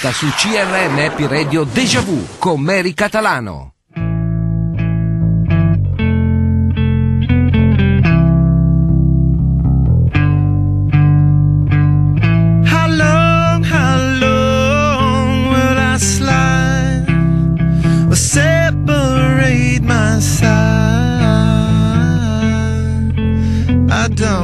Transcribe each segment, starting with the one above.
Sta su CRM Happy Radio Deja Vu con Mary Catalano. Separate my side? I don't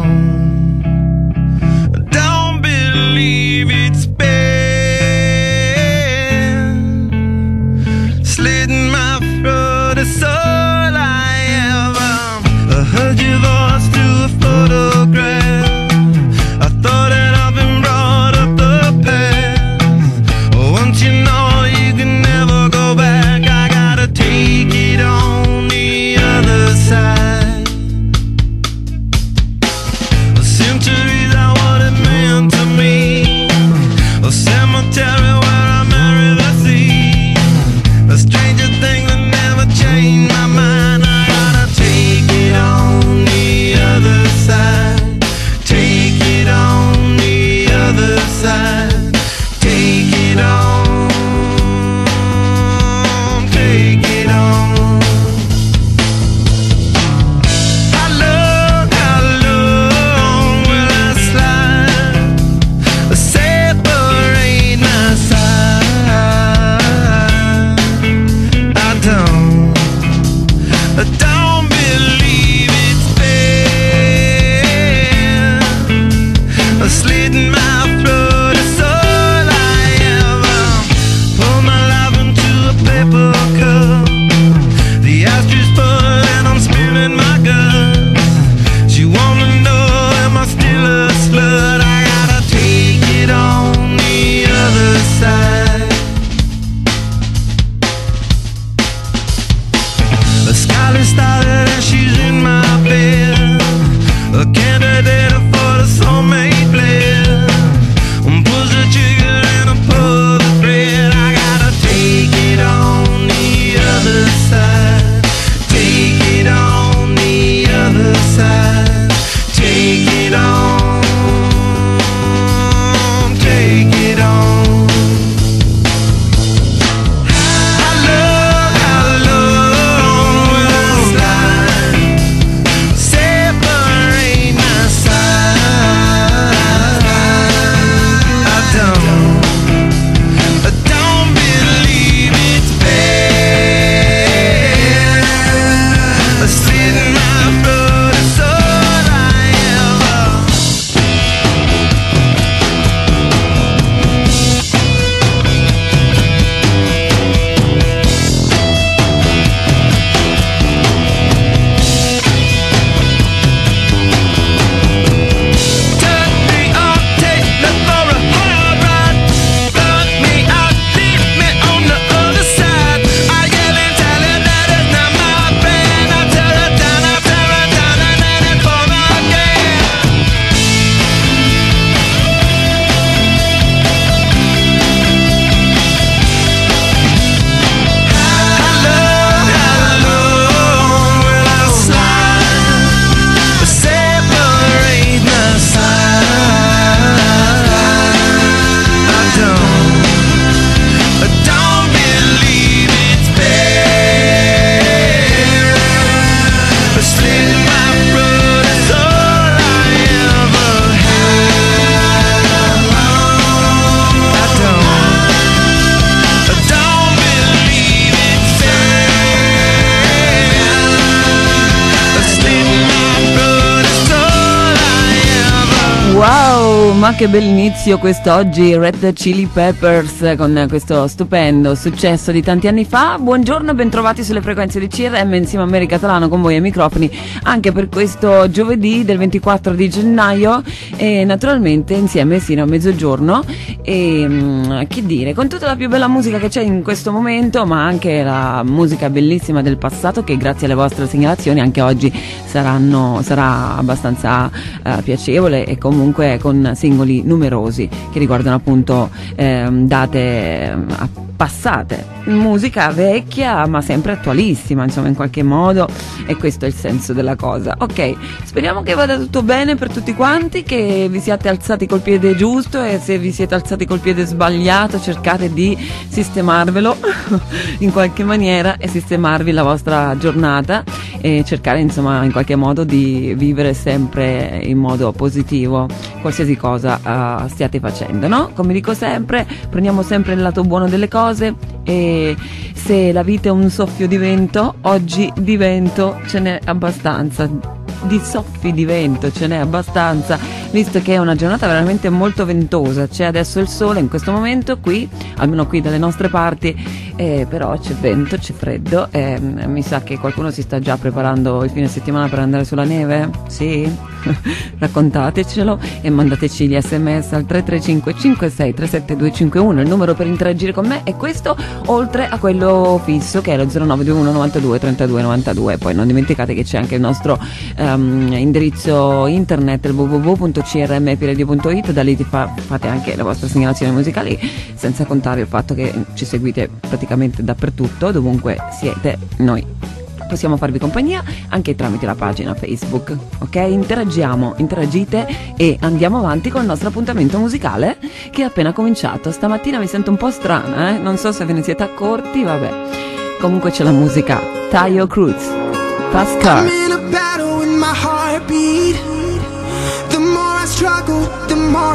che bel inizio quest'oggi, Red Chili Peppers con questo stupendo successo di tanti anni fa. Buongiorno, e bentrovati sulle frequenze di CRM insieme a Mary Catalano con voi ai microfoni anche per questo giovedì del 24 di gennaio e naturalmente insieme sino a mezzogiorno e mm, che dire, con tutta la più bella musica che c'è in questo momento, ma anche la musica bellissima del passato che grazie alle vostre segnalazioni anche oggi saranno, sarà abbastanza eh, piacevole e comunque con singoli numerosi che riguardano appunto ehm, date eh, passate, musica vecchia ma sempre attualissima, insomma in qualche modo e questo è il senso della cosa. Ok, speriamo che vada tutto bene per tutti quanti, che vi siate alzati col piede giusto e se vi siete alzati col piede sbagliato cercate di sistemarvelo in qualche maniera e sistemarvi la vostra giornata e cercare insomma in qualche modo di vivere sempre in modo positivo qualsiasi cosa uh, stiate facendo, no? Come dico sempre, prendiamo sempre il lato buono delle cose cose e se la vita è un soffio di vento, oggi di vento ce n'è abbastanza, di soffi di vento ce n'è abbastanza, visto che è una giornata veramente molto ventosa, c'è adesso il sole in questo momento qui, almeno qui dalle nostre parti, eh, però c'è vento, c'è freddo, eh, mi sa che qualcuno si sta già preparando il fine settimana per andare sulla neve, sì? raccontatecelo e mandateci gli sms al 335 56 37251 il numero per interagire con me è questo oltre a quello fisso che è lo 0921 92 32 92 poi non dimenticate che c'è anche il nostro um, indirizzo internet www.crmpiradio.it da lì fa, fate anche le vostre segnalazioni musicali senza contare il fatto che ci seguite praticamente dappertutto dovunque siete noi possiamo farvi compagnia anche tramite la pagina Facebook, ok? Interagiamo, interagite e andiamo avanti con il nostro appuntamento musicale che è appena cominciato. Stamattina mi sento un po' strana, eh? Non so se ve ne siete accorti, vabbè. Comunque c'è la musica. Tayo Cruz. Fast Car. struggle, the more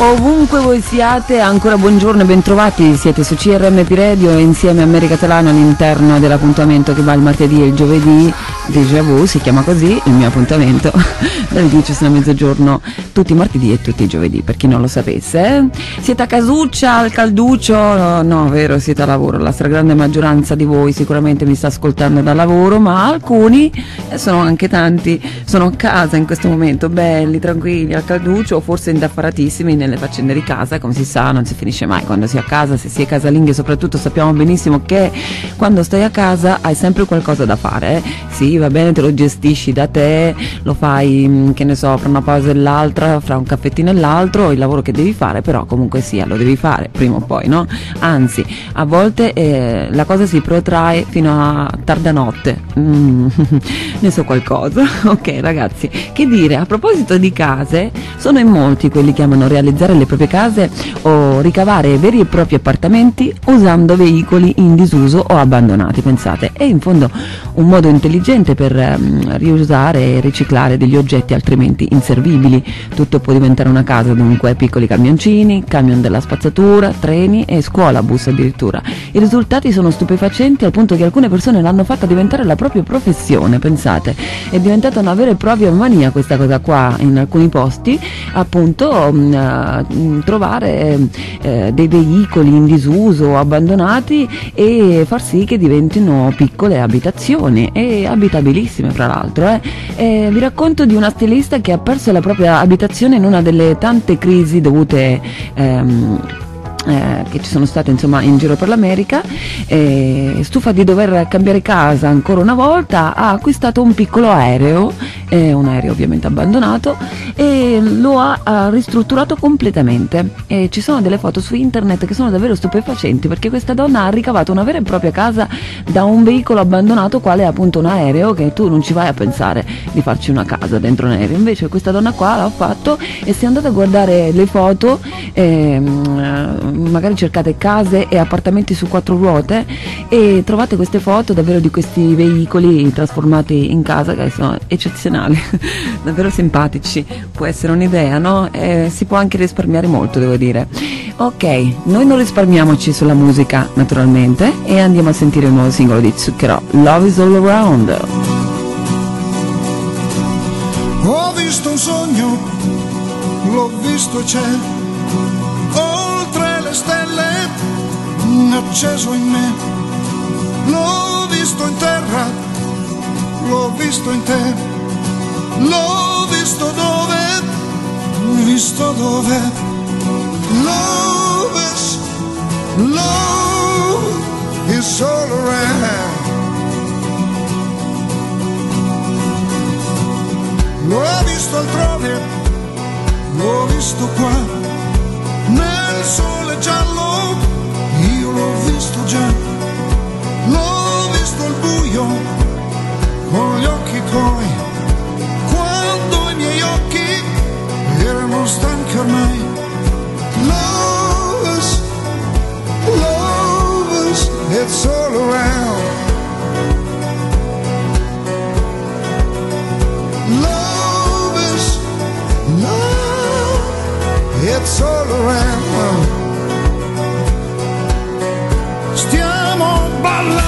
Ovunque voi siate, ancora buongiorno e bentrovati, siete su CRMP Radio e insieme a America Catalano all'interno dell'appuntamento che va il martedì e il giovedì, Déjà Vu si chiama così, il mio appuntamento, dalle 10 fino a mezzogiorno, tutti i martedì e tutti i giovedì, per chi non lo sapesse. Siete a casuccia, al calduccio? No, vero, siete a lavoro, la stragrande maggioranza di voi sicuramente mi sta ascoltando da lavoro, ma alcuni, e sono anche tanti, sono a casa in questo momento, belli, tranquilli, al calduccio, o forse indaffaratissimi nelle faccende di casa, come si sa non si finisce mai quando si è a casa, se si è casalinghi soprattutto sappiamo benissimo che quando stai a casa hai sempre qualcosa da fare, eh. sì va bene te lo gestisci da te, lo fai mm, che ne so fra una pausa e l'altra, fra un caffettino e l'altro, il lavoro che devi fare però comunque sia lo devi fare prima o poi, no? Anzi a volte eh, la cosa si protrae fino a tarda notte, Mm, ne so qualcosa, ok ragazzi, che dire a proposito di case, sono in molti quelli che amano realizzare le proprie case o ricavare veri e propri appartamenti usando veicoli in disuso o abbandonati, pensate, è in fondo un modo intelligente per ehm, riusare e riciclare degli oggetti altrimenti inservibili. Tutto può diventare una casa, dunque piccoli camioncini, camion della spazzatura, treni e scuolabus addirittura. I risultati sono stupefacenti al punto che alcune persone l'hanno fatta diventare la propria professione, pensate. È diventata una vera e propria mania questa cosa qua in alcuni posti, appunto eh, trovare eh, dei veicoli in disuso, abbandonati e far sì che diventino piccole abitazioni e abitabilissime fra l'altro. eh. Eh, vi racconto di una stilista che ha perso la propria abitazione in una delle tante crisi dovute ehm, eh, che ci sono state insomma in giro per l'America, eh, stufa di dover cambiare casa ancora una volta, ha acquistato un piccolo aereo, eh, un aereo ovviamente abbandonato, e lo ha, ha ristrutturato completamente. E ci sono delle foto su internet che sono davvero stupefacenti perché questa donna ha ricavato una vera e propria casa da un veicolo abbandonato quale è appunto un aereo che tu non ci vai a pensare di farci una casa dentro un aereo. Invece questa donna qua l'ha fatto e se andate a guardare le foto ehm, magari cercate case e appartamenti su quattro ruote e trovate queste foto davvero di questi veicoli trasformati in casa che sono eccezionali, davvero simpatici, può essere un'idea, no? Eh, si può anche risparmiare molto, devo dire. Ok, noi non risparmiamoci sulla musica naturalmente e andiamo a sentire il nuovo singolo di Zucchero, Love is All Around. Ho visto un sogno, l'ho visto e c'è, acceso in me. L'ho visto in terra, l'ho visto in te, l'ho visto dove, visto dove. Love is, love is all around. L'ho visto altrove, l'ho visto qua, nel sole giallo, visto già, l'ho visto al buio, con gli occhi tuoi, quando i miei occhi erano stanchi ormai. Love is, love is, it's all around. Love love, it's all around. Stiamo ballando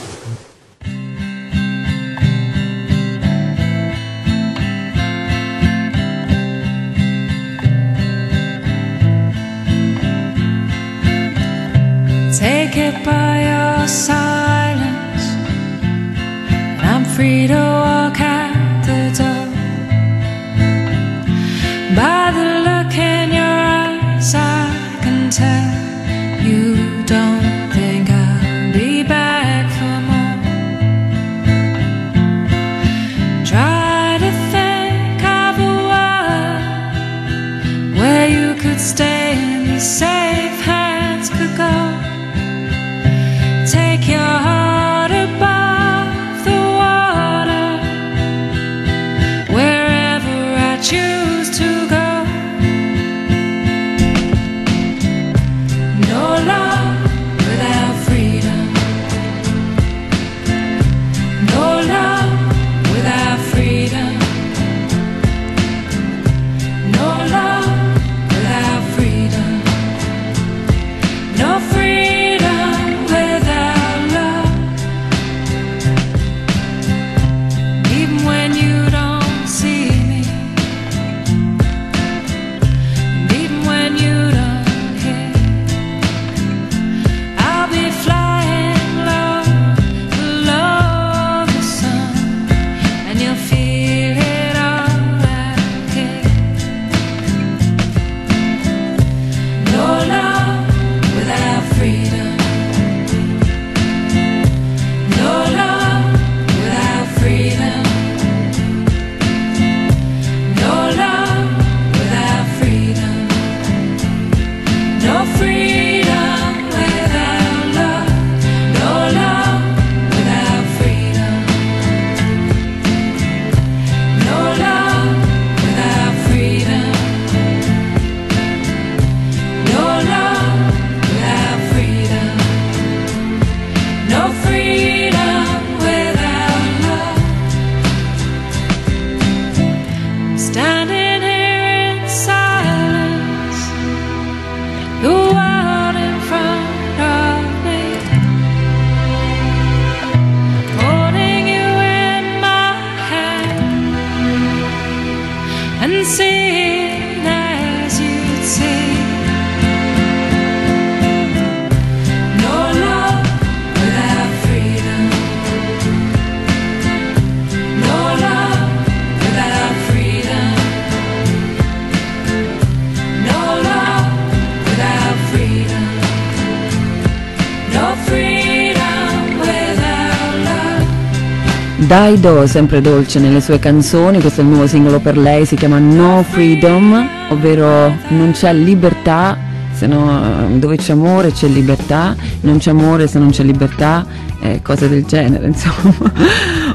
Daido, sempre dolce nelle sue canzoni, questo è il nuovo singolo per lei, si chiama No Freedom, ovvero non c'è libertà, se no, eh, dove c'è amore c'è libertà, non c'è amore se non c'è libertà, eh, cose del genere, insomma.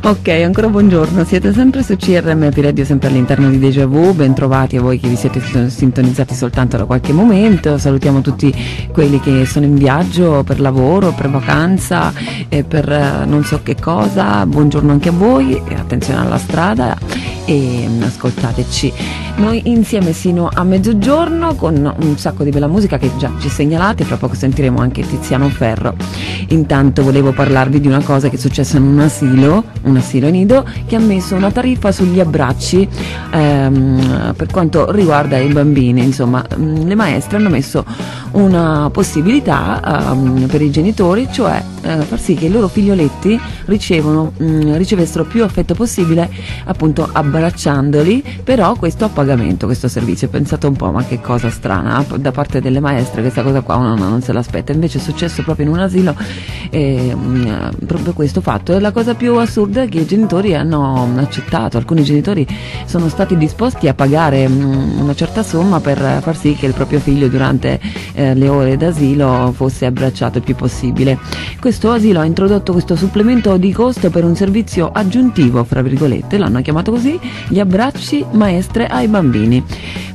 Ok, ancora buongiorno, siete sempre su CRM Happy Radio, sempre all'interno di Deja Vu, ben trovati a voi che vi siete sintonizzati soltanto da qualche momento, salutiamo tutti quelli che sono in viaggio per lavoro, per vacanza, e per eh, non so che cosa, buongiorno anche a voi, attenzione alla strada e mm, ascoltateci. Noi insieme sino a mezzogiorno con un sacco di bella musica che già ci segnalate, fra poco sentiremo anche Tiziano Ferro. Intanto volevo parlarvi di una cosa che è successa in un asilo, un asilo nido, che ha messo una tariffa sugli abbracci ehm, per quanto riguarda i bambini. Insomma, mm, le maestre hanno messo una possibilità ehm, per i genitori, cioè eh, far sì che i loro figlioletti ricevono, mm, ricevessero più affetto possibile appunto abbracciandoli, però questo a pagamento, questo servizio. Pensate un po', ma che cosa strana eh, da parte delle maestre, questa cosa qua uno non se l'aspetta. Invece è successo proprio in un asilo eh, mm, proprio questo fatto. E la cosa più assurda è che i genitori hanno accettato, alcuni genitori sono stati disposti a pagare mm, una certa somma per far sì che il proprio figlio durante eh, le ore d'asilo fosse abbracciato il più possibile. Questo asilo ha introdotto questo supplemento di costo per un servizio aggiuntivo, fra virgolette, l'hanno chiamato così, gli abbracci maestre ai bambini.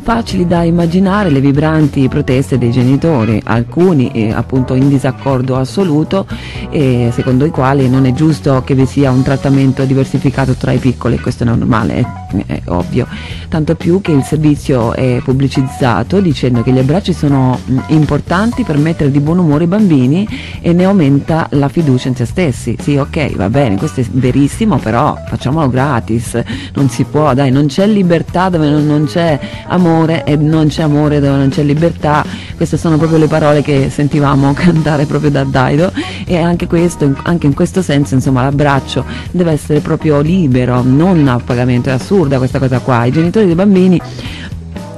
Facili da immaginare le vibranti proteste dei genitori, alcuni eh, appunto in disaccordo assoluto, eh, secondo i quali non è giusto che vi sia un trattamento diversificato tra i piccoli, questo è normale, è, è ovvio, tanto più che il servizio è pubblicizzato dicendo che gli abbracci sono mh, importanti per mettere di buon umore i bambini e ne aumenta la fiducia in se stessi. Sì, ok, va bene, questo è verissimo, però facciamolo gratis, non si può, dai, non c'è libertà dove non c'è amore e non c'è amore dove non c'è libertà. Queste sono proprio le parole che sentivamo cantare proprio da Daido e anche questo, anche in questo senso, insomma, l'abbraccio deve essere proprio libero, non a pagamento, è assurda questa cosa qua. I genitori dei bambini,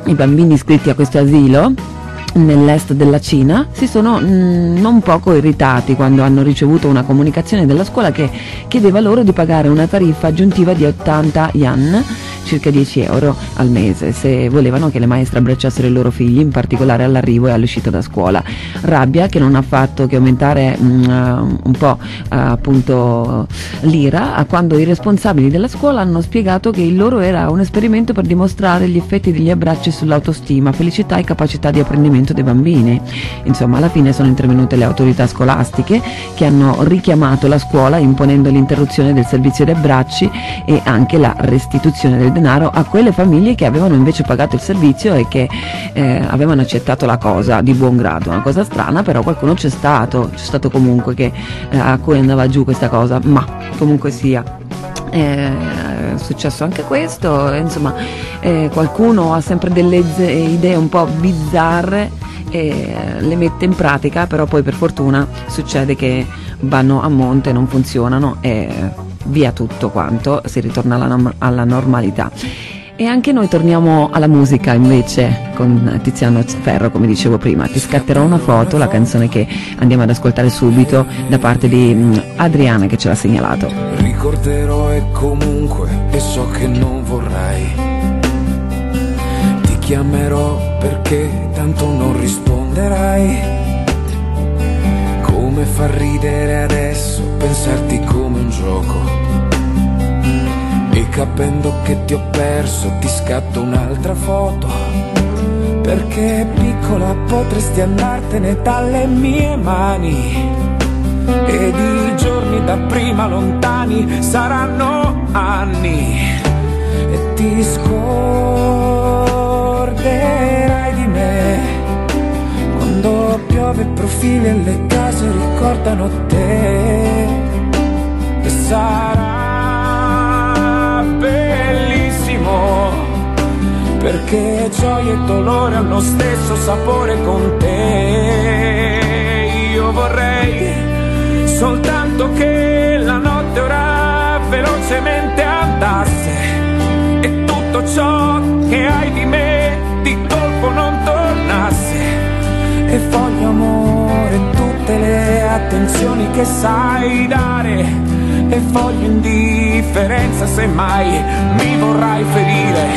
i bambini iscritti a questo asilo, nell'est della Cina si sono mm, non poco irritati quando hanno ricevuto una comunicazione della scuola che chiedeva loro di pagare una tariffa aggiuntiva di 80 yuan, circa 10 euro al mese, se volevano che le maestre abbracciassero i loro figli, in particolare all'arrivo e all'uscita da scuola. Rabbia che non ha fatto che aumentare mm, eh, un po' eh, appunto l'ira a quando i responsabili della scuola hanno spiegato che il loro era un esperimento per dimostrare gli effetti degli abbracci sull'autostima, felicità e capacità di apprendimento dei bambini. Insomma, alla fine sono intervenute le autorità scolastiche che hanno richiamato la scuola imponendo l'interruzione del servizio di abbracci e anche la restituzione del denaro a quelle famiglie che avevano invece pagato il servizio e che eh, avevano accettato la cosa di buon grado. Una cosa strana, però qualcuno c'è stato, c'è stato comunque che, eh, a cui andava giù questa cosa, ma comunque sia. Eh, è successo anche questo, eh, insomma eh, qualcuno ha sempre delle idee un po' bizzarre e le mette in pratica, però poi per fortuna succede che vanno a monte, non funzionano e via tutto quanto, si ritorna alla, nom- alla normalità. E anche noi torniamo alla musica invece con Tiziano Ferro, come dicevo prima. Ti scatterò una foto, la canzone che andiamo ad ascoltare subito da parte di mm, Adriana che ce l'ha segnalato. Ricorderò e comunque e so che non vorrai. Ti chiamerò perché tanto non risponderai. Come fa ridere adesso pensarti come un gioco. E capendo che ti ho perso ti scatto un'altra foto. Perché piccola potresti andartene dalle mie mani. Ed i giorni da prima lontani saranno anni. E ti scorderai di me. Quando piove profili e le case ricordano te. E sarà bellissimo perché gioia e dolore hanno stesso sapore con te. Io vorrei soltanto che la notte ora velocemente andasse e tutto ciò che hai di me E voglio amore tutte le attenzioni che sai dare. E voglio indifferenza se mai mi vorrai ferire.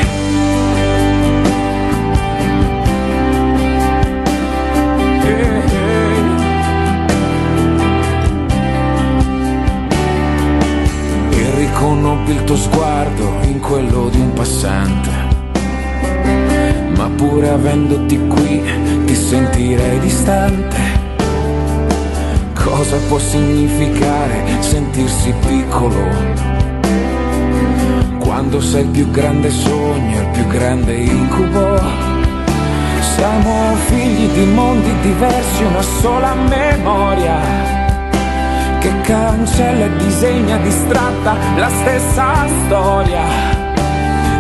Eh, eh. E riconobbi il tuo sguardo in quello di un passante. Ma pure avendoti qui sentirei distante. Cosa può significare sentirsi piccolo? Quando sei il più grande sogno, il più grande incubo. Siamo figli di mondi diversi, una sola memoria che cancella e disegna distratta la stessa storia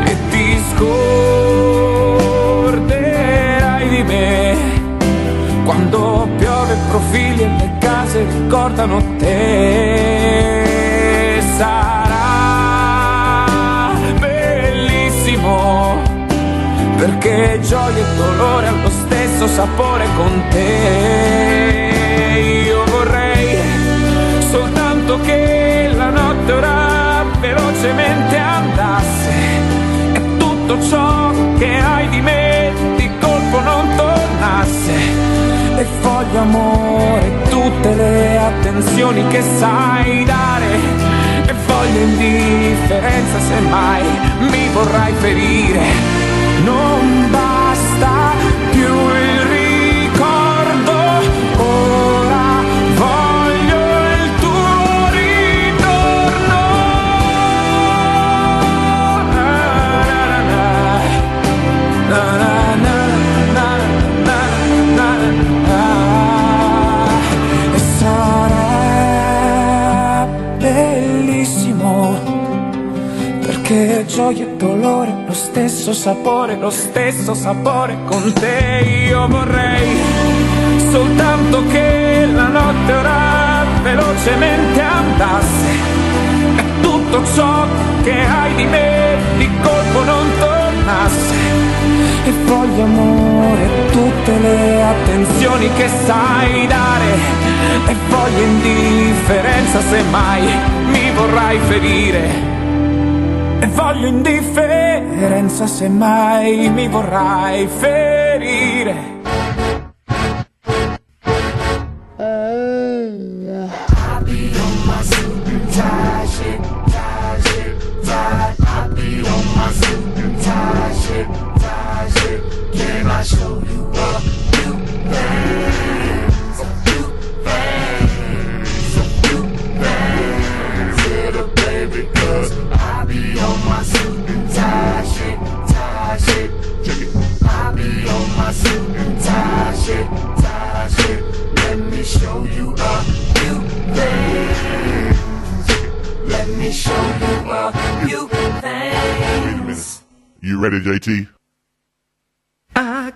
e ti scorderai di me. Quando piove profili e le case ricordano te. Sarà bellissimo perché gioia e dolore hanno lo stesso sapore con te. Io vorrei soltanto che la notte ora velocemente andasse. E tutto ciò che hai di me voglio amore tutte le attenzioni che sai dare. E voglio indifferenza se mai mi vorrai ferire. Non basta gioia e dolore, lo stesso sapore, lo stesso sapore con te. Io vorrei soltanto che la notte ora velocemente andasse e tutto ciò che hai di me di colpo non tornasse. E voglio amore, tutte le attenzioni che sai dare. E voglio indifferenza se mai mi vorrai ferire. E voglio indifferenza se mai mi vorrai ferire.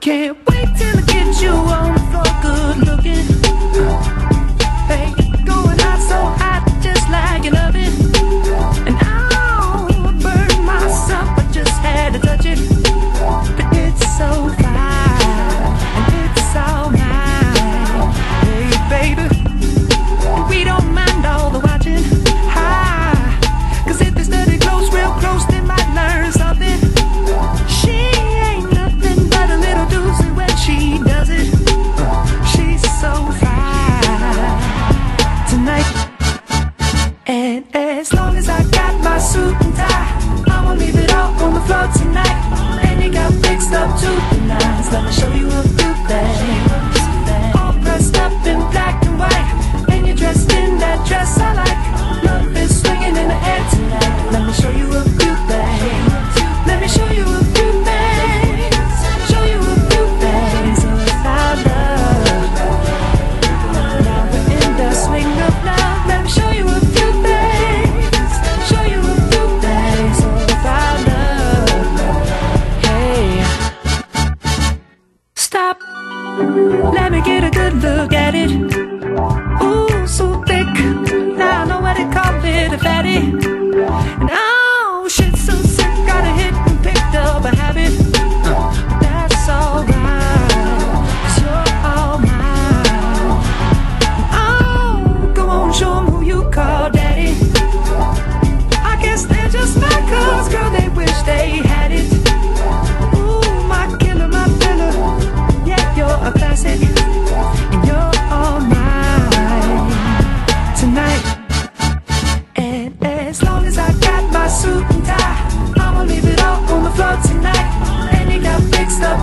Can't wait till I get you on the floor, good looking. Hey, going hot so hot, just like an oven. And I'll burn myself, I just had to touch it. But it's so Suit and tie, I'ma leave it all on the floor tonight. And you got fixed up to the nines. Let me show you a it.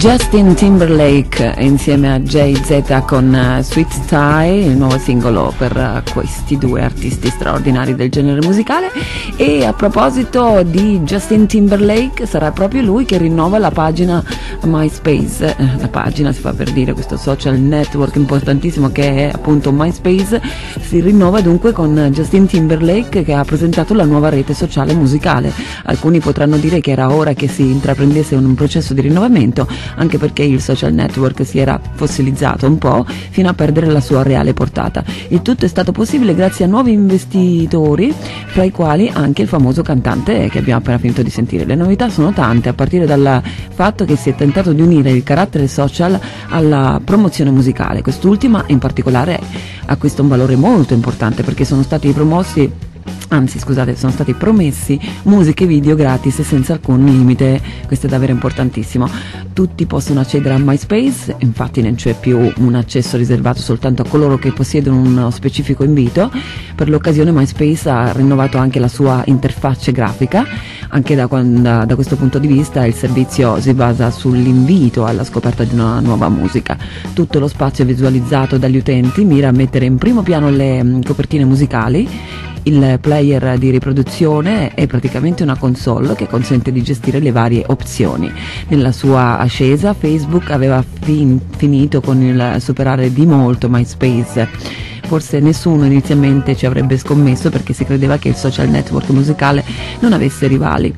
Justin Timberlake insieme a Jay-Z con eh, Sweet Tie, il nuovo singolo per eh, questi due artisti straordinari del genere musicale. E a proposito di Justin Timberlake, sarà proprio lui che rinnova la pagina MySpace. Eh, La pagina si fa per dire questo social network importantissimo che è appunto MySpace. Si rinnova dunque con Justin Timberlake che ha presentato la nuova rete sociale musicale. Alcuni potranno dire che era ora che si intraprendesse un processo di rinnovamento, anche perché il social network si era fossilizzato un po' fino a perdere la sua reale portata. Il tutto è stato possibile grazie a nuovi investitori, fra i quali anche il famoso cantante che abbiamo appena finito di sentire. Le novità sono tante, a partire dal fatto che si è tentato di unire il carattere social alla promozione musicale. Quest'ultima in particolare acquista un valore molto importante perché sono stati promossi Anzi, scusate, sono stati promessi musiche e video gratis e senza alcun limite. Questo è davvero importantissimo. Tutti possono accedere a MySpace, infatti non c'è più un accesso riservato soltanto a coloro che possiedono uno specifico invito. Per l'occasione MySpace ha rinnovato anche la sua interfaccia grafica. Anche da, da, da questo punto di vista il servizio si basa sull'invito alla scoperta di una nuova musica. Tutto lo spazio visualizzato dagli utenti mira a mettere in primo piano le mh, copertine musicali il player di riproduzione è praticamente una console che consente di gestire le varie opzioni. Nella sua ascesa Facebook aveva fin- finito con il superare di molto MySpace. Forse nessuno inizialmente ci avrebbe scommesso perché si credeva che il social network musicale non avesse rivali.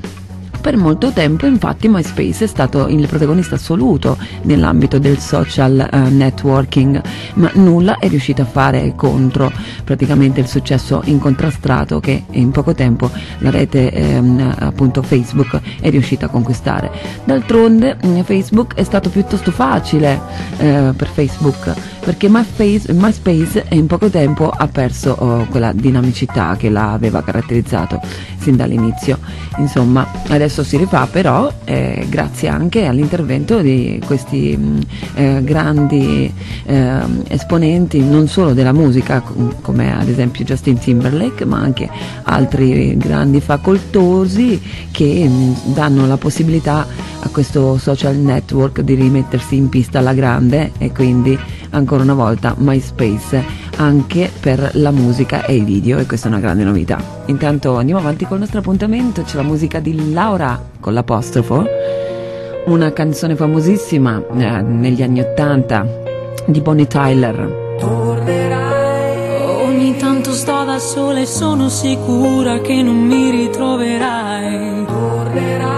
Per molto tempo infatti MySpace è stato il protagonista assoluto nell'ambito del social eh, networking, ma nulla è riuscito a fare contro praticamente il successo incontrastato che in poco tempo la rete ehm, appunto Facebook è riuscita a conquistare. D'altronde mh, Facebook è stato piuttosto facile eh, per Facebook perché MySpace, MySpace in poco tempo ha perso oh, quella dinamicità che l'aveva caratterizzato sin dall'inizio. Insomma, adesso si rifà però eh, grazie anche all'intervento di questi mh, eh, grandi eh, esponenti non solo della musica com- come ad esempio Justin Timberlake ma anche altri grandi facoltosi che mh, danno la possibilità a questo social network di rimettersi in pista alla grande e quindi ancora una volta MySpace anche per la musica e i video e questa è una grande novità. Intanto andiamo avanti col nostro appuntamento, c'è la musica di Laura con l'apostrofo, una canzone famosissima eh, negli anni Ottanta di Bonnie Tyler. Ogni tanto sto da sola e sono sicura che non mi ritroverai. Tanto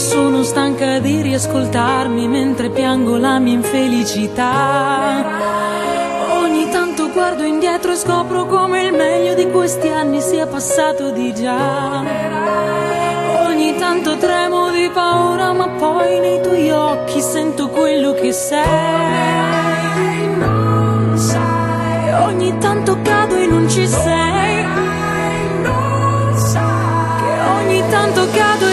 sono stanca di riascoltarmi mentre piango la mia infelicità. Ogni tanto guardo indietro e scopro come il meglio di questi anni sia passato di già. Ogni tanto tremo di paura, ma poi nei tuoi occhi sento quello che sei. Non sai, ogni tanto cado e non ci sei. Non sai, che ogni tanto cado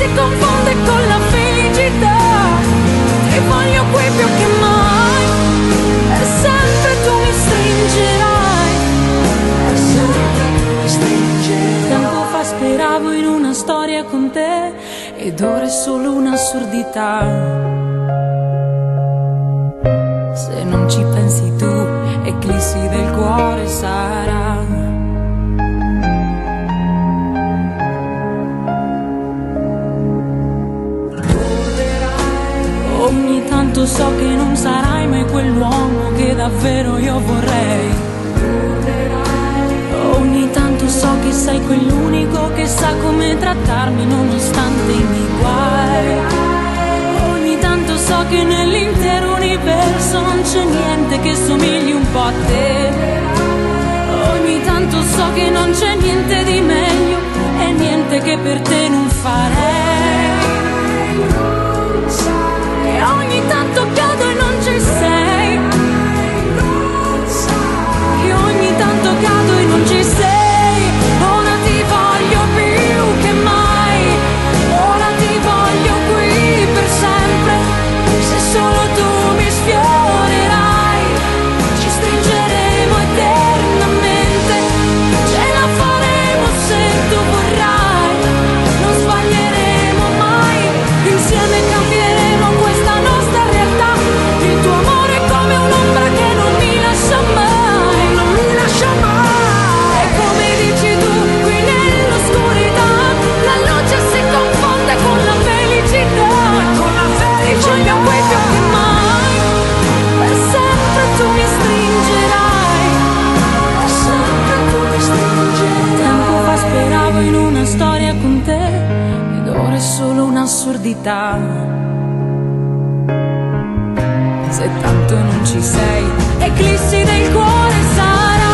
si confonde con la felicità. Ti voglio qui più che mai. E sempre tu mi stringerai. E sempre tu mi stringerai. Tempo fa speravo in una storia con te, ed ora è solo un'assurdità. Se non ci pensi tu, eclissi del cuore sarà. Tanto so che non sarai mai quell'uomo che davvero io vorrei. Ogni tanto so che sei quell'unico che sa come trattarmi nonostante i miei guai. Ogni tanto so che nell'intero universo non c'è niente che somigli un po' a te. Ogni tanto so che non c'è niente di meglio e niente che per te non farei. Un'assurdità. Se tanto non ci sei, eclissi del cuore sarà.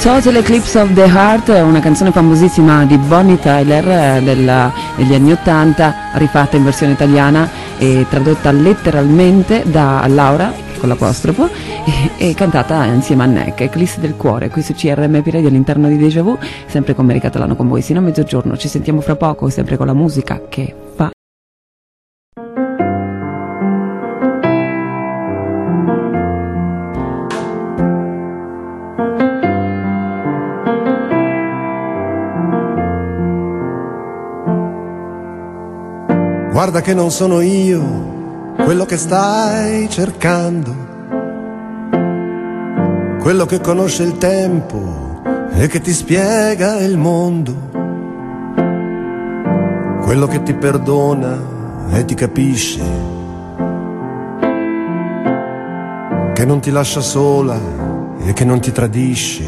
Total Eclipse of the Heart è una canzone famosissima di Bonnie Tyler eh, della- degli anni 80, rifatta in versione italiana e tradotta letteralmente da Laura con l'apostrofo e, e cantata insieme a Neck, Eclipse del cuore, qui su CRMP Radio all'interno di Deja Vu, sempre con Mary Catalano con voi, sino a mezzogiorno, ci sentiamo fra poco, sempre con la musica che Guarda che non sono io quello che stai cercando, quello che conosce il tempo e che ti spiega il mondo, quello che ti perdona e ti capisce, che non ti lascia sola e che non ti tradisce.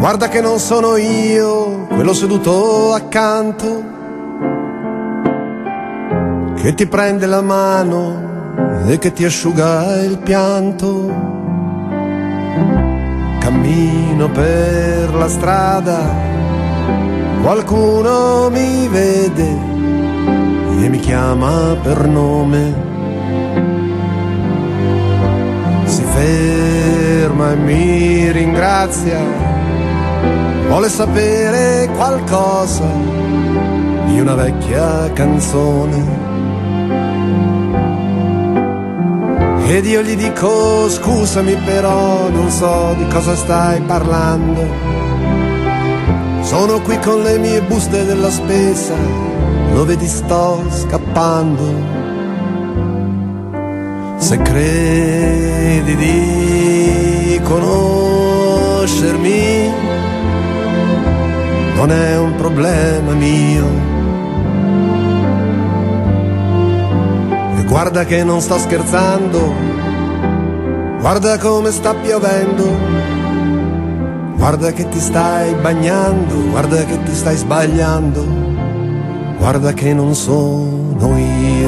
Guarda che non sono io quello seduto accanto che ti prende la mano e che ti asciuga il pianto. Cammino per la strada, qualcuno mi vede e mi chiama per nome. Si ferma e mi ringrazia vuole sapere qualcosa di una vecchia canzone. Ed io gli dico scusami però non so di cosa stai parlando. Sono qui con le mie buste della spesa, lo vedi sto scappando. Se credi di conoscermi, non è un problema mio. E guarda che non sto scherzando, guarda come sta piovendo, guarda che ti stai bagnando, guarda che ti stai sbagliando, guarda che non sono io.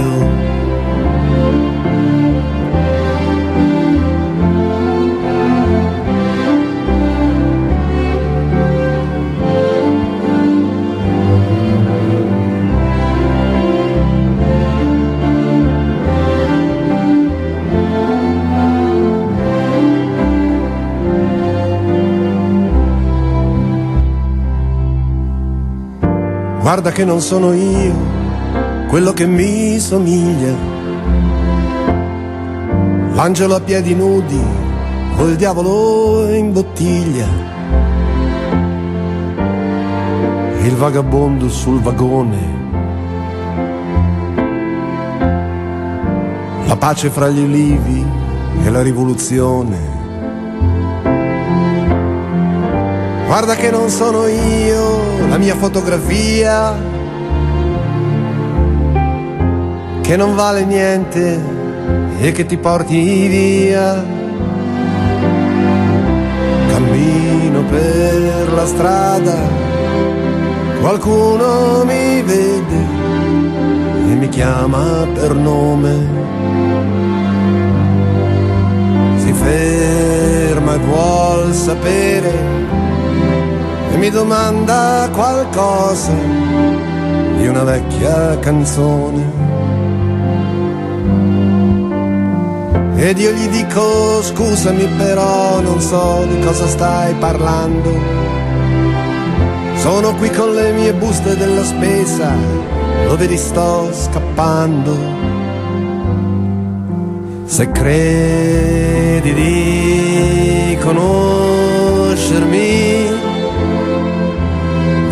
Guarda che non sono io quello che mi somiglia. L'angelo a piedi nudi o il diavolo in bottiglia. Il vagabondo sul vagone. pace fra gli ulivi e la rivoluzione. Guarda che non sono io, la mia fotografia, che non vale niente e che ti porti via. Cammino per la strada, qualcuno mi vede e mi chiama per nome. Si ferma e vuol sapere mi domanda qualcosa di una vecchia canzone. Ed io gli dico scusami però non so di cosa stai parlando. Sono qui con le mie buste della spesa, lo vedi sto scappando. Se credi di conoscermi,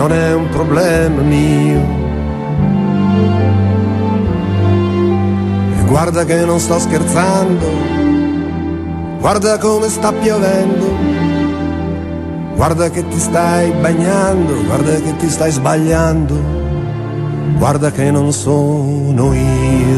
non è un problema mio. E guarda che non sto scherzando, guarda come sta piovendo, guarda che ti stai bagnando, guarda che ti stai sbagliando, guarda che non sono io.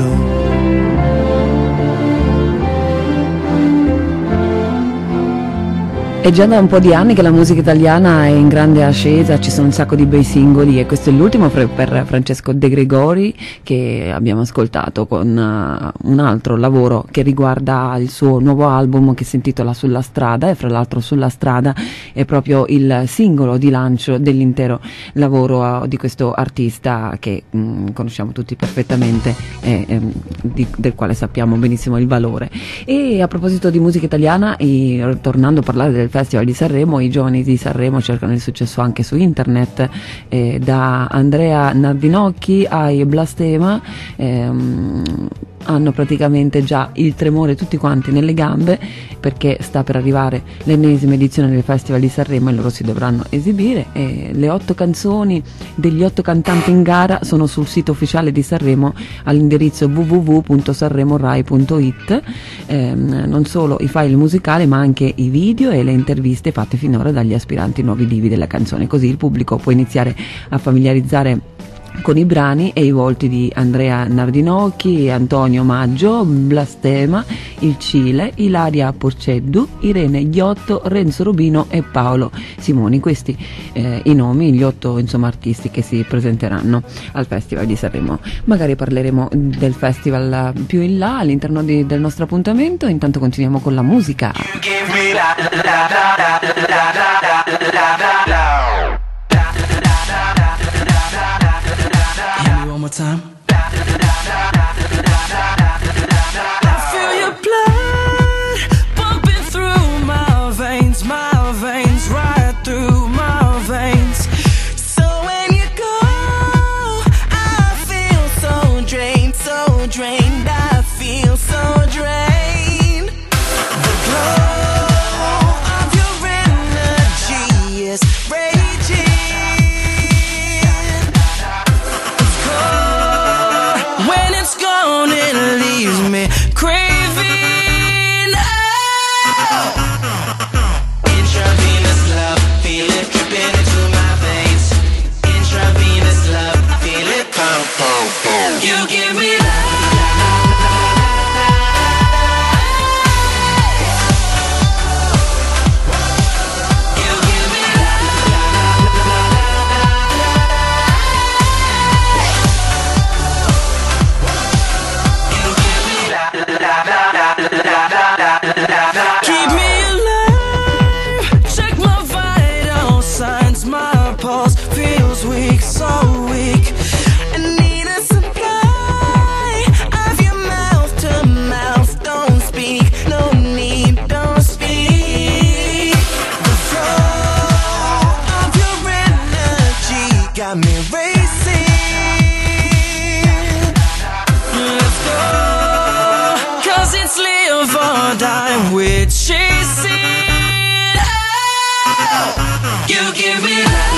È già da un po' di anni che la musica italiana è in grande ascesa, ci sono un sacco di bei singoli e questo è l'ultimo per, Francesco De Gregori che abbiamo ascoltato con uh, un altro lavoro che riguarda il suo nuovo album che si intitola Sulla strada e fra l'altro Sulla strada è proprio il singolo di lancio dell'intero lavoro uh, di questo artista che mh, conosciamo tutti perfettamente e ehm, di, del quale sappiamo benissimo il valore. E a proposito di musica italiana e tornando a parlare del Festival di Sanremo, i giovani di Sanremo cercano il successo anche su internet, eh, da Andrea Nardinocchi ai Blastema. ehm, hanno praticamente già il tremore tutti quanti nelle gambe perché sta per arrivare l'ennesima edizione del Festival di Sanremo e loro si dovranno esibire. E le otto canzoni degli otto cantanti in gara sono sul sito ufficiale di Sanremo all'indirizzo www.sanremorai.it Ehm, non solo i file musicali ma anche i video e le interviste fatte finora dagli aspiranti nuovi divi della canzone. Così il pubblico può iniziare a familiarizzare con i brani e i volti di Andrea Nardinocchi, Antonio Maggio, Blastema, Il Cile, Ilaria Porceddu, Irene Ghiotto, Renzo Rubino e Paolo Simoni. Questi eh, i nomi, gli otto insomma, artisti che si presenteranno al Festival di Sanremo. Magari parleremo del festival più in là all'interno di- del nostro appuntamento, intanto continuiamo con la musica. Hit more time. Live or die. We're chasing. Oh, you give me.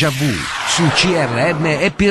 Deja Vu su CRM Happy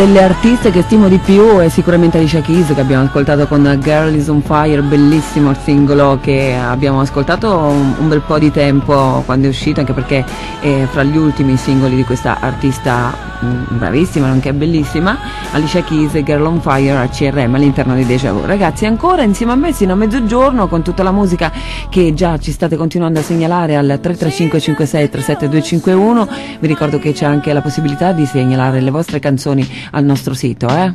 delle artiste che stimo di più è sicuramente Alicia Keys che abbiamo ascoltato con Girl is on Fire, bellissimo il singolo che abbiamo ascoltato un, bel po' di tempo quando è uscito anche perché è fra gli ultimi singoli di questa artista mm, bravissima nonché bellissima Alicia Keys e Girl on Fire a CRM all'interno di Deja Vu. Ragazzi ancora insieme a me sino a mezzogiorno con tutta la musica che già ci state continuando a segnalare al 335 56 vi ricordo che c'è anche la possibilità di segnalare le vostre canzoni al nostro sito. Eh?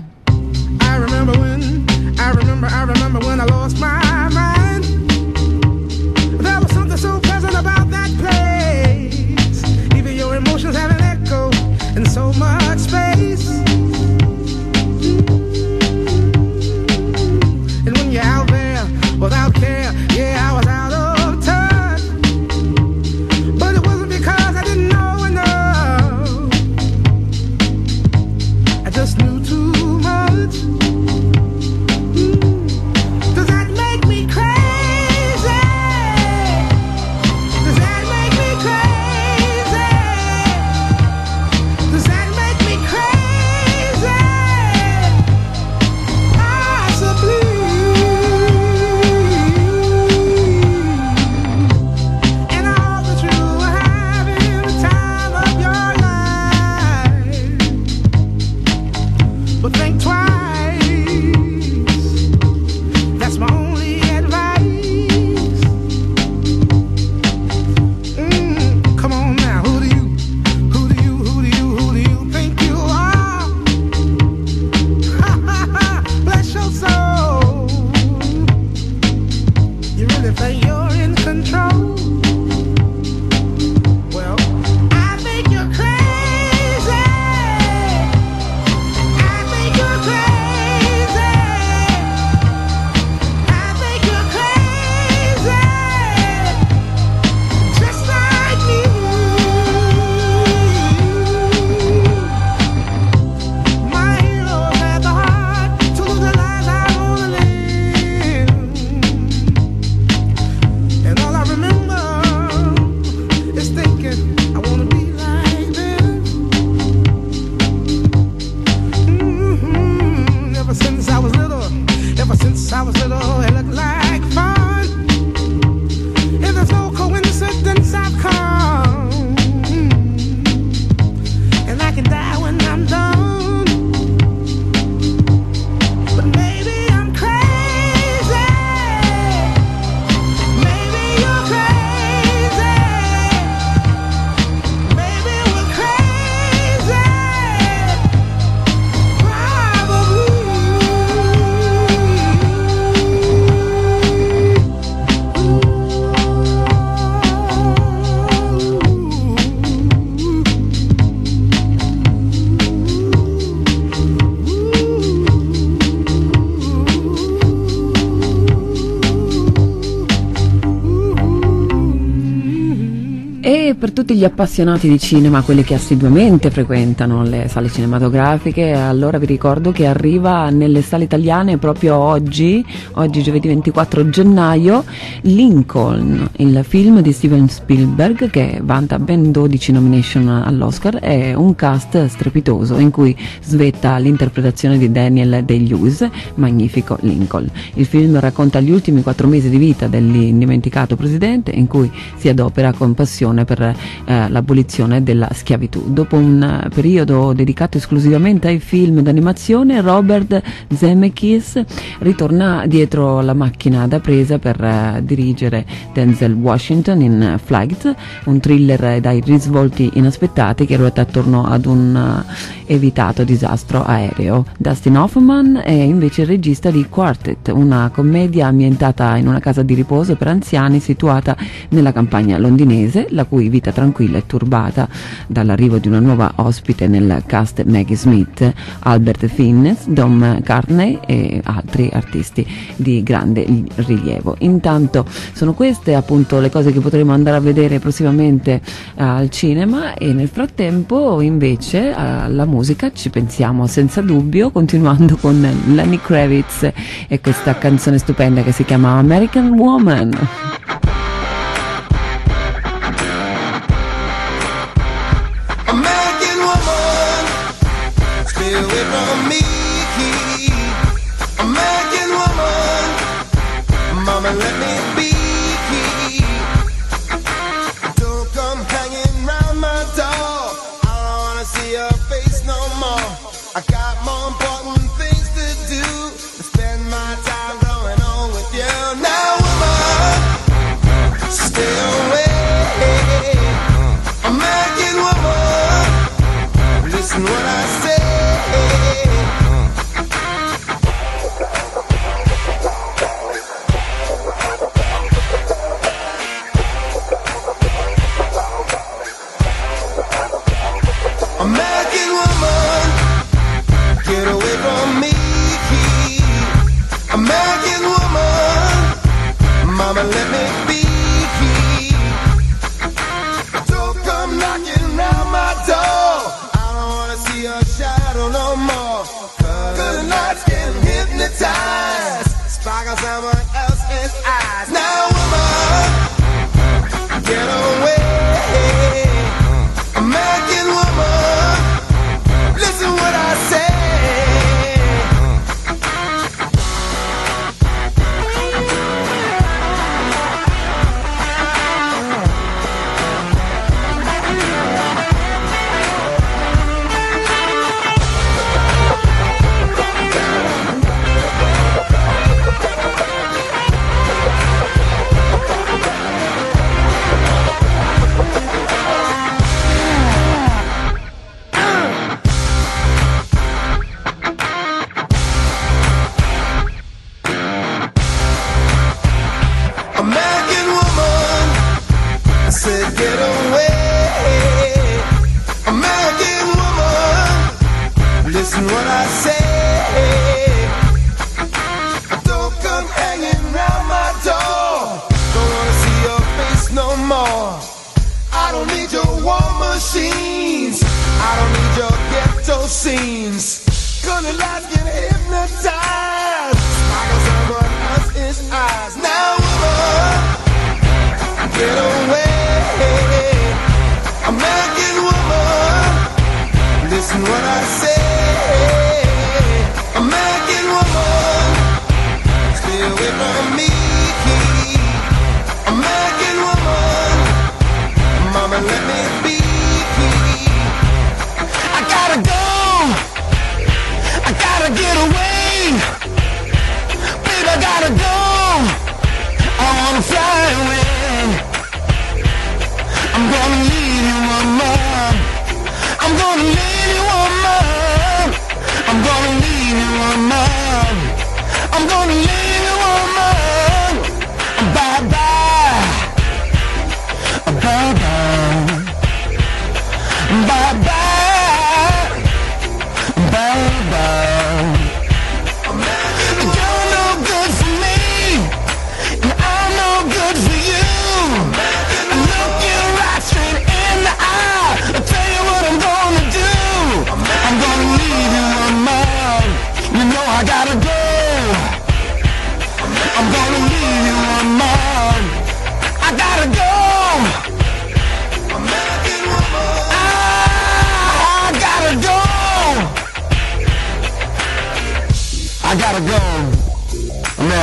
Tutti gli appassionati di cinema, quelli che assiduamente frequentano le sale cinematografiche, allora vi ricordo che arriva nelle sale italiane proprio oggi, oggi giovedì 24 gennaio, Lincoln, il film di Steven Spielberg che vanta ben 12 nomination all'Oscar, è un cast strepitoso in cui svetta l'interpretazione di Daniel Day-Lewis, magnifico Lincoln. Il film racconta gli ultimi quattro mesi di vita dell'indimenticato presidente in cui si adopera con passione per eh, l'abolizione della schiavitù. Dopo un eh, periodo dedicato esclusivamente ai film d'animazione, Robert Zemeckis ritorna dietro la macchina da presa per eh, dirigere Denzel Washington in Flight, un thriller dai risvolti inaspettati che ruota attorno ad un eh, evitato disastro aereo. Dustin Hoffman è invece il regista di Quartet, una commedia ambientata in una casa di riposo per anziani situata nella campagna londinese, la cui vita tranquilla e turbata dall'arrivo di una nuova ospite nel cast Maggie Smith, Albert Finnes, Dom Carney e altri artisti di grande rilievo. Intanto sono queste appunto le cose che potremo andare a vedere prossimamente eh, al cinema e nel frattempo invece alla musica ci pensiamo senza dubbio continuando con Lenny Kravitz e questa canzone stupenda che si chiama American Woman.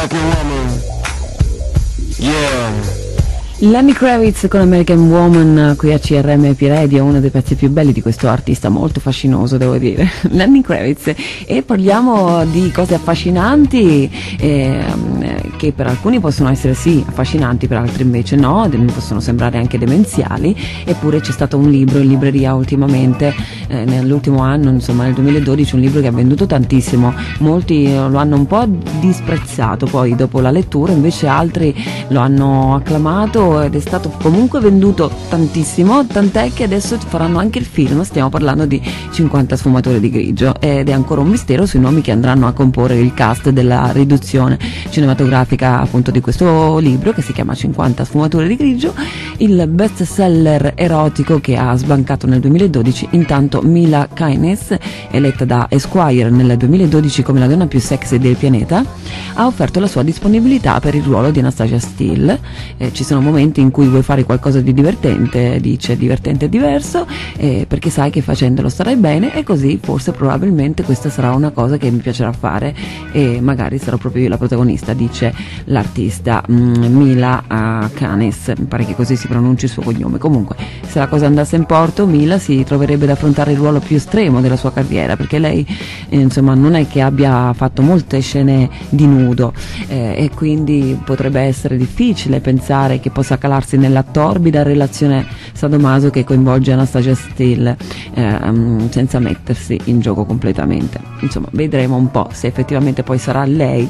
American woman. Lenny Kravitz con American Woman qui a CRM Radio, uno dei pezzi più belli di questo artista molto fascinoso devo dire, Lenny Kravitz. E parliamo di cose affascinanti ehm, che per alcuni possono essere sì affascinanti, per altri invece no, possono sembrare anche demenziali. Eppure c'è stato un libro in libreria ultimamente eh, nell'ultimo anno, insomma nel 2012 un libro che ha venduto tantissimo, molti eh, lo hanno un po' disprezzato poi dopo la lettura, invece altri lo hanno acclamato ed è stato comunque venduto tantissimo, tant'è che adesso faranno anche il film, stiamo parlando di 50 sfumature di grigio ed è ancora un mistero sui nomi che andranno a comporre il cast della riduzione cinematografica appunto di questo libro che si chiama 50 sfumature di grigio, il best seller erotico che ha sbancato nel 2012, intanto Mila Kunis, eletta da Esquire nel 2012 come la donna più sexy del pianeta, ha offerto la sua disponibilità per il ruolo di Anastasia Steele. Eh, ci sono momenti in cui vuoi fare qualcosa di divertente, dice divertente e diverso, eh, perché sai che facendolo starai bene e così forse probabilmente questa sarà una cosa che mi piacerà fare e magari sarò proprio io la protagonista, dice l'artista mm, Mila uh, Canes, mi pare che così si pronunci il suo cognome. Comunque, se la cosa andasse in porto, Mila si troverebbe ad affrontare il ruolo più estremo della sua carriera, perché lei eh, insomma non è che abbia fatto molte scene di nudo eh, e quindi potrebbe essere difficile pensare che possa calarsi nella torbida relazione sadomaso che coinvolge Anastasia Steele ehm, senza mettersi in gioco completamente. Insomma, vedremo un po' se effettivamente poi sarà lei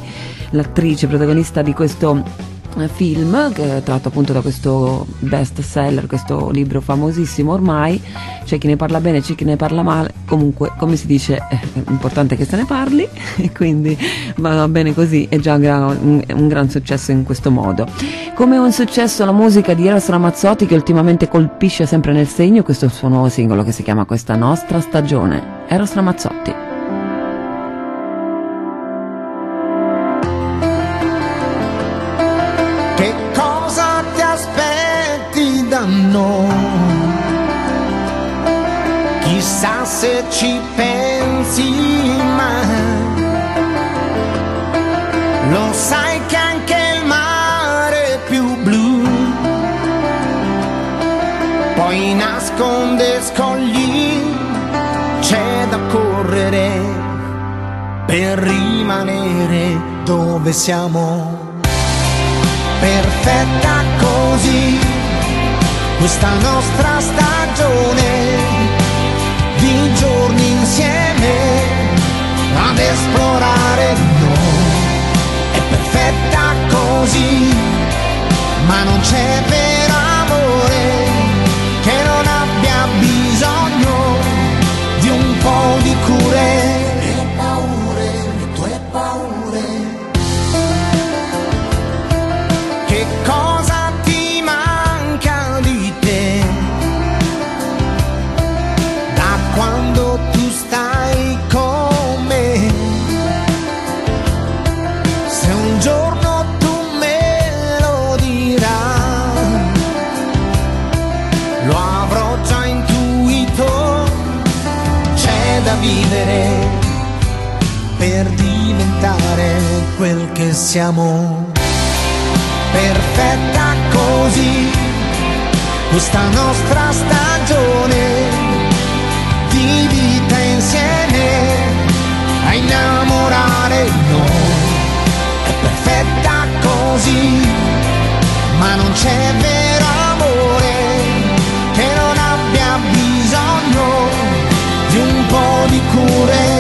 l'attrice protagonista di questo film tratto appunto da questo best seller, questo libro famosissimo ormai, c'è chi ne parla bene, c'è chi ne parla male, comunque come si dice è importante che se ne parli e quindi va bene così, è già un gran, un gran successo in questo modo. Come un successo la musica di Eros Ramazzotti che ultimamente colpisce sempre nel segno questo suo nuovo singolo che si chiama Questa nostra stagione, Eros Ramazzotti. Noi? Chissà se ci pensi mai. Lo sai che anche il mare più blu poi nasconde scogli, c'è da correre per rimanere dove siamo perfetta così questa nostra stagione di giorni insieme ad esplorare noi è perfetta così ma non c'è vero siamo perfetta così. Questa nostra stagione di vita insieme a innamorare noi. È perfetta così ma non c'è vero amore che non abbia bisogno di un po' di cure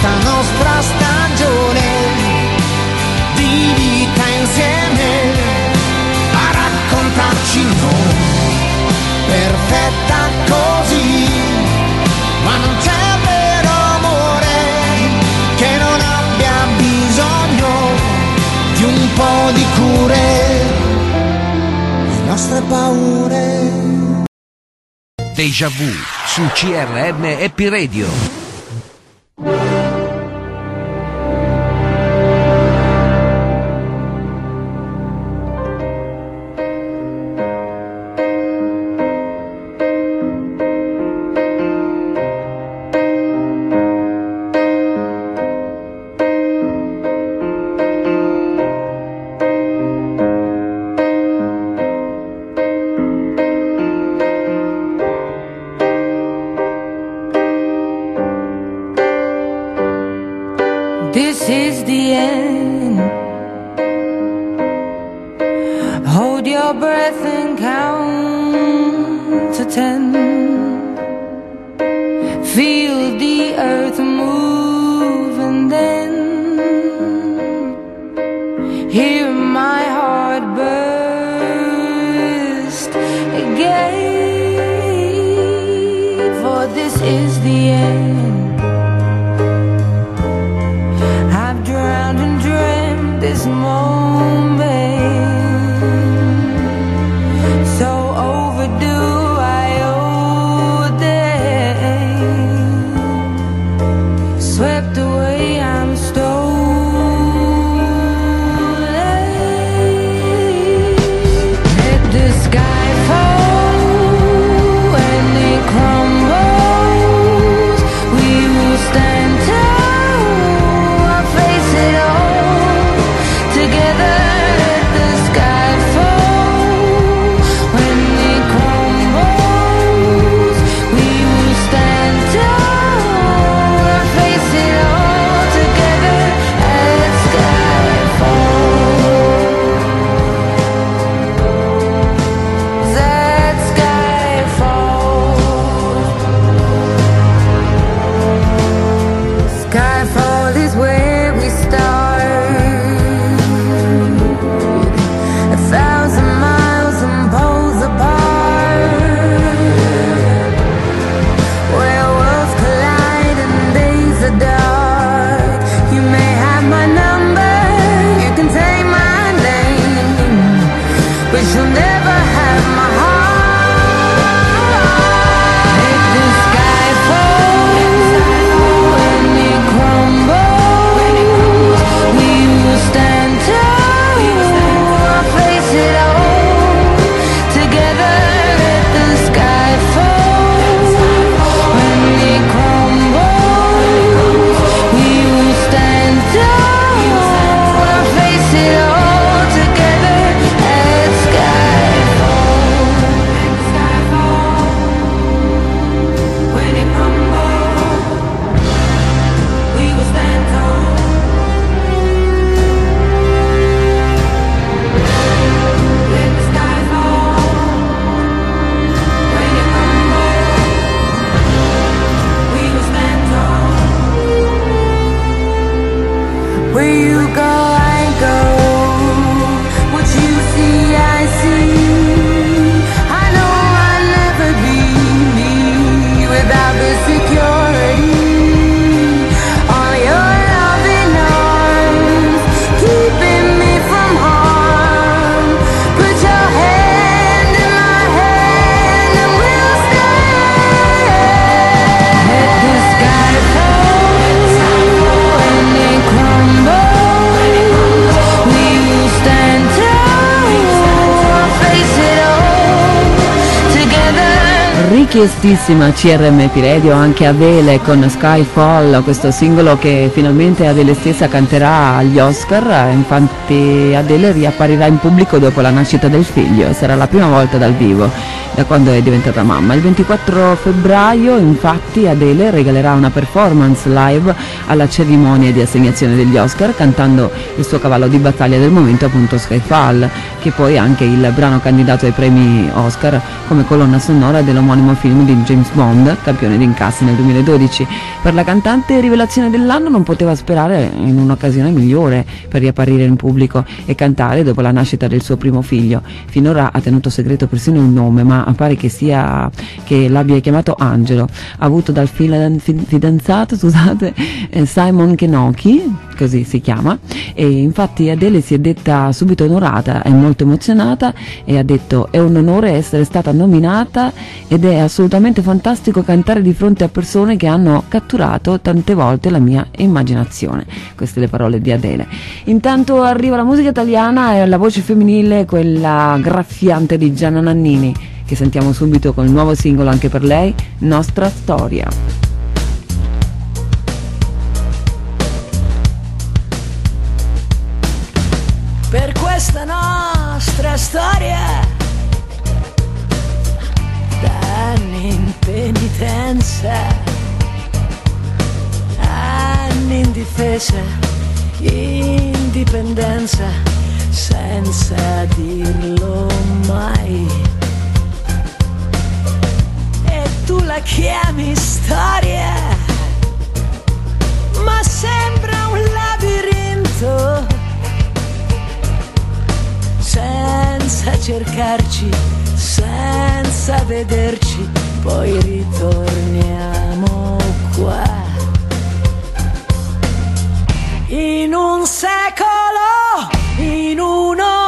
questa nostra stagione di vita insieme a raccontarci noi, perfetta così, ma non c'è vero amore che non abbia bisogno di un po' di cure, le nostre paure. Deja Vu su CRM Happy Radio. Richiestissima CRMP Radio anche Adele con Skyfall, questo singolo che finalmente Adele stessa canterà agli Oscar, infatti Adele riapparirà in pubblico dopo la nascita del figlio, sarà la prima volta dal vivo da quando è diventata mamma. Il 24 febbraio infatti Adele regalerà una performance live alla cerimonia di assegnazione degli Oscar cantando il suo cavallo di battaglia del momento appunto Skyfall che poi è anche il brano candidato ai premi Oscar come colonna sonora dell'omonimo film di James Bond, campione di incassi nel 2012. Per la cantante rivelazione dell'anno non poteva sperare in un'occasione migliore per riapparire in pubblico e cantare dopo la nascita del suo primo figlio. Finora ha tenuto segreto persino il nome ma pare che sia che l'abbia chiamato Angelo. Avuto dal fidanzato scusate, eh, Simon Kenoki così si chiama e infatti Adele si è detta subito onorata è molto emozionata e ha detto è un onore essere stata nominata ed è assolutamente fantastico cantare di fronte a persone che hanno catturato tante volte la mia immaginazione. Queste le parole di Adele. Intanto arriva la musica italiana e la voce femminile quella graffiante di Gianna Nannini che sentiamo subito col nuovo singolo anche per lei, Nostra Storia. per questa nostra storia d'anni in penitenza anni in difesa indipendenza senza dirlo mai tu la chiami storia, ma sembra un labirinto. Senza cercarci, senza vederci, poi ritorniamo qua. In un secolo, in uno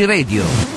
Happy Radio.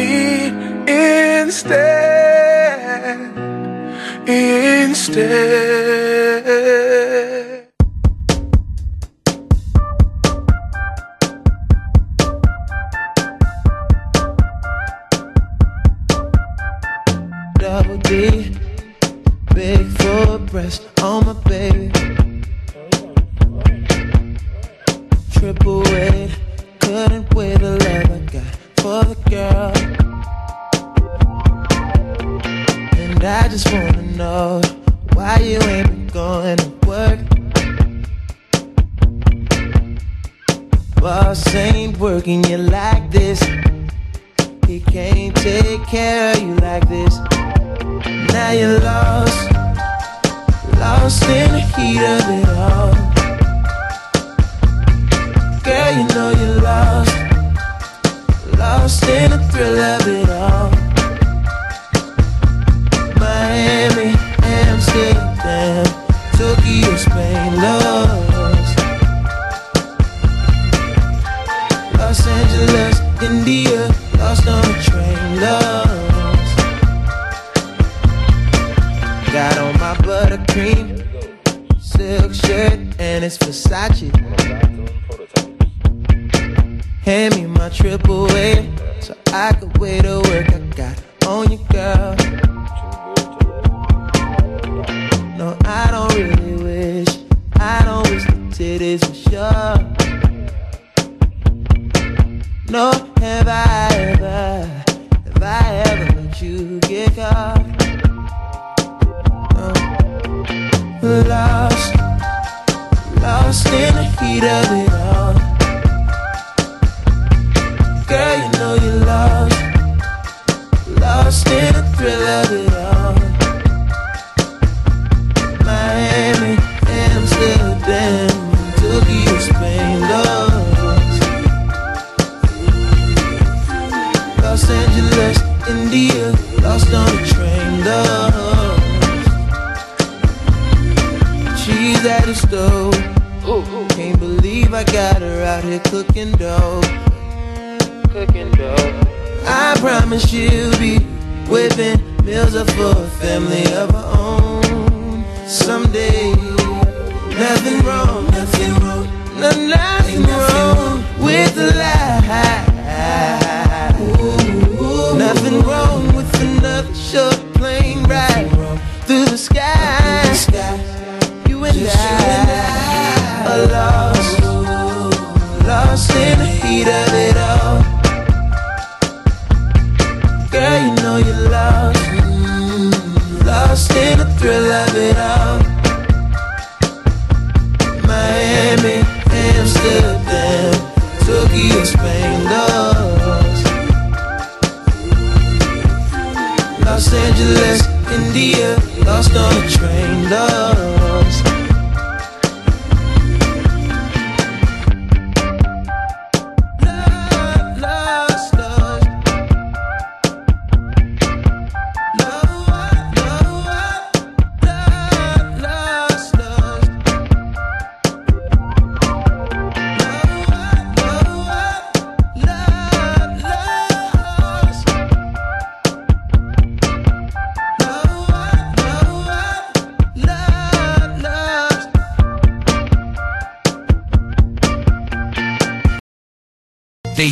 Me instead. Instead.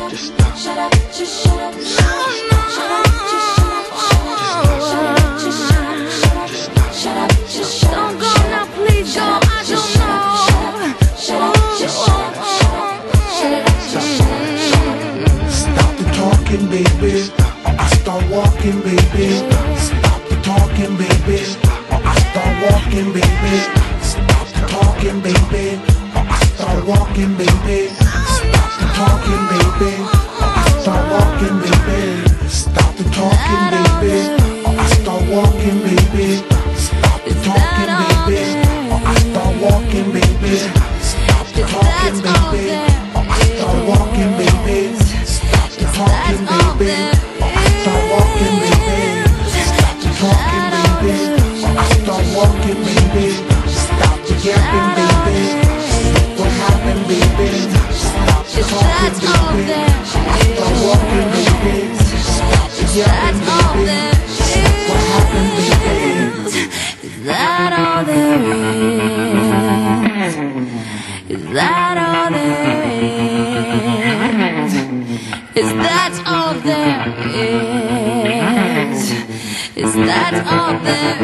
up. Just stop. Shut up, just shut up. Shut up, shut up, just shut up. Shut up, just shut up. Shut up, just shut up. Don't go now, please go. I don't know. Shut up, just shut up. Shut up, just shut up. Stop the talking, baby. I start walking, baby. Stop the talking, baby. I start walking, baby. Stop the talking, baby. I start walking, baby. Stop talking, baby. I start walking, baby. Stop the talking, baby. I start walking, baby. Stop the talking, baby. I start walking, baby. Stop the talking, baby. I start walking, baby. Stop the talking, baby. I start walking, baby. Stop the talking, baby. I start walking, baby. The talking, baby. Or I start walking, baby. Stop the yapping, baby. What happened, baby? Is that all there is? Is that all there is? Is that all there is? Is that all there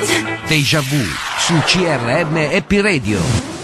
is? Deja vu su CRM Happy Radio.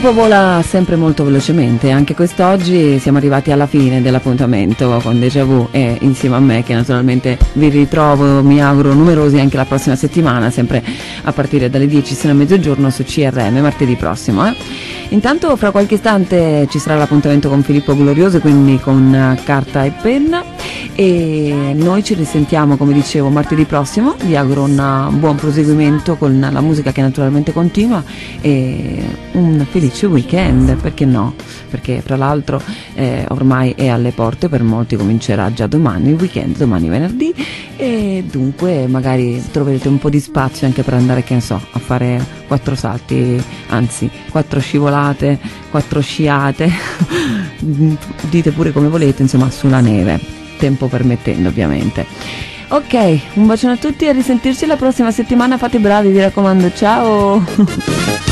Tempo vola sempre molto velocemente, anche quest'oggi siamo arrivati alla fine dell'appuntamento con Deja Vu e insieme a me che naturalmente vi ritrovo, mi auguro numerosi anche la prossima settimana, sempre a partire dalle 10 sino a mezzogiorno su CRM, martedì prossimo. eh. Intanto fra qualche istante ci sarà l'appuntamento con Filippo Glorioso, quindi con eh, carta e penna e noi ci risentiamo come dicevo martedì prossimo, vi auguro un uh, buon proseguimento con la musica che naturalmente continua e un felice weekend, perché no? Perché fra l'altro eh, ormai è alle porte, per molti comincerà già domani il weekend, domani venerdì. E dunque magari troverete un po' di spazio anche per andare, che ne so, a fare quattro salti, anzi quattro scivolate, quattro sciate, dite pure come volete, insomma sulla neve, tempo permettendo ovviamente. Ok, un bacione a tutti e a risentirci la prossima settimana, fate bravi, vi raccomando, ciao!